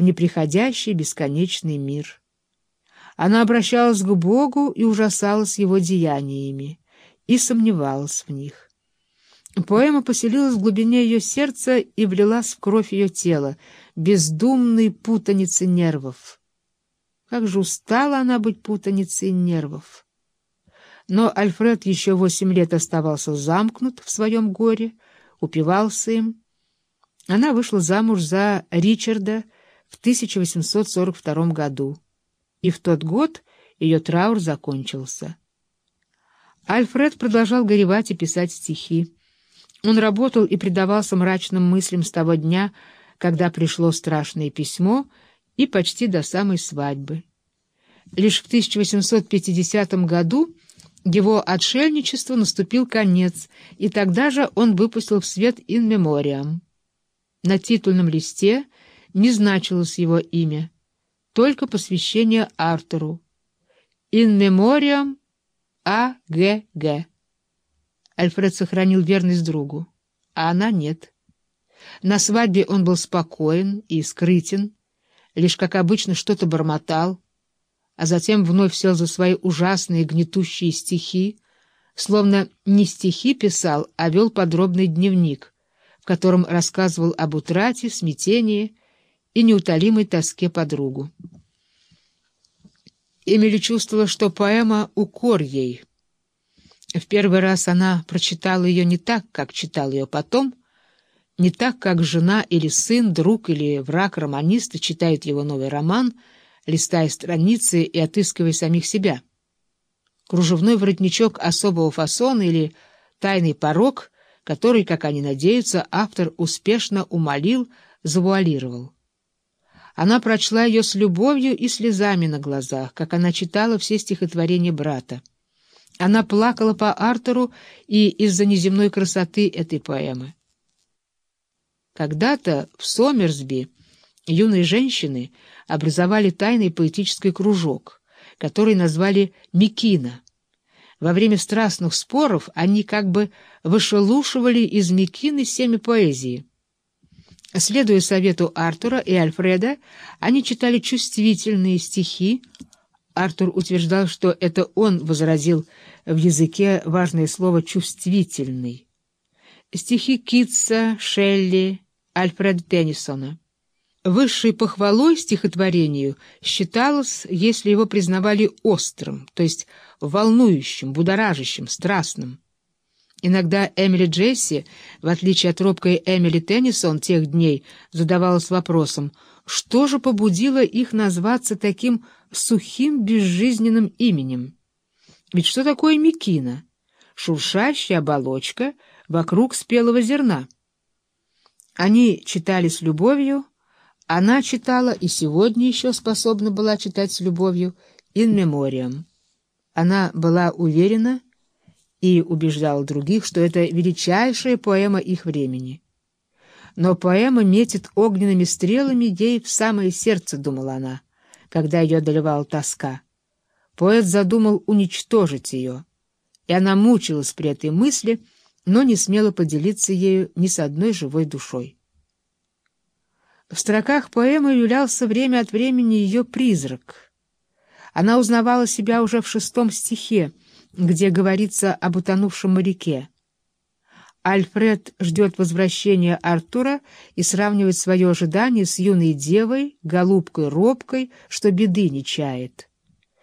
в неприходящий бесконечный мир. Она обращалась к Богу и ужасалась его деяниями, и сомневалась в них. Поэма поселилась в глубине ее сердца и влилась в кровь ее тела, бездумной путаницы нервов. Как же устала она быть путаницей нервов! Но Альфред еще восемь лет оставался замкнут в своем горе, упивался им. Она вышла замуж за Ричарда в 1842 году, и в тот год ее траур закончился. Альфред продолжал горевать и писать стихи. Он работал и предавался мрачным мыслям с того дня, когда пришло страшное письмо, и почти до самой свадьбы. Лишь в 1850 году его отшельничеству наступил конец, и тогда же он выпустил в свет «In Memoriam». На титульном листе не значилось его имя, только посвящение Артуру. «In Memoriam А. Г. Г». Альфред сохранил верность другу, а она нет. На свадьбе он был спокоен и скрытен, лишь, как обычно, что-то бормотал, а затем вновь сел за свои ужасные гнетущие стихи, словно не стихи писал, а вел подробный дневник, в котором рассказывал об утрате, смятении и неутолимой тоске подругу. Эмили чувствовала, что поэма — укор ей — в первый раз она прочитала ее не так, как читал ее потом, не так, как жена или сын, друг или враг романиста читают его новый роман, листая страницы и отыскивая самих себя. Кружевной воротничок особого фасона или тайный порог, который, как они надеются, автор успешно умолил, завуалировал. Она прочла ее с любовью и слезами на глазах, как она читала все стихотворения брата. Она плакала по Артуру и из-за неземной красоты этой поэмы. Когда-то в Сомерсби юные женщины образовали тайный поэтический кружок, который назвали «Микина». Во время страстных споров они как бы вышелушивали из Микины семя поэзии. Следуя совету Артура и Альфреда, они читали чувствительные стихи, Артур утверждал, что это он возразил в языке важное слово «чувствительный». Стихи Китса, Шелли, Альфреда Теннисона. Высшей похвалой стихотворению считалось, если его признавали острым, то есть волнующим, будоражащим, страстным. Иногда Эмили Джесси, в отличие от робкой Эмили Теннисон тех дней, задавалась вопросом, что же побудило их назваться таким сухим безжизненным именем? Ведь что такое мекина? Шуршащая оболочка вокруг спелого зерна. Они читали с любовью, она читала и сегодня еще способна была читать с любовью «in memoriam». Она была уверена и убеждала других, что это величайшая поэма их времени. Но поэма метит огненными стрелами ей в самое сердце, думала она, когда ее одолевала тоска. Поэт задумал уничтожить ее, и она мучилась при этой мысли, но не смела поделиться ею ни с одной живой душой. В строках поэмы являлся время от времени ее призрак. Она узнавала себя уже в шестом стихе, где говорится об утонувшем моряке. Альфред ждет возвращения Артура и сравнивает свое ожидание с юной девой, голубкой робкой, что беды не чает.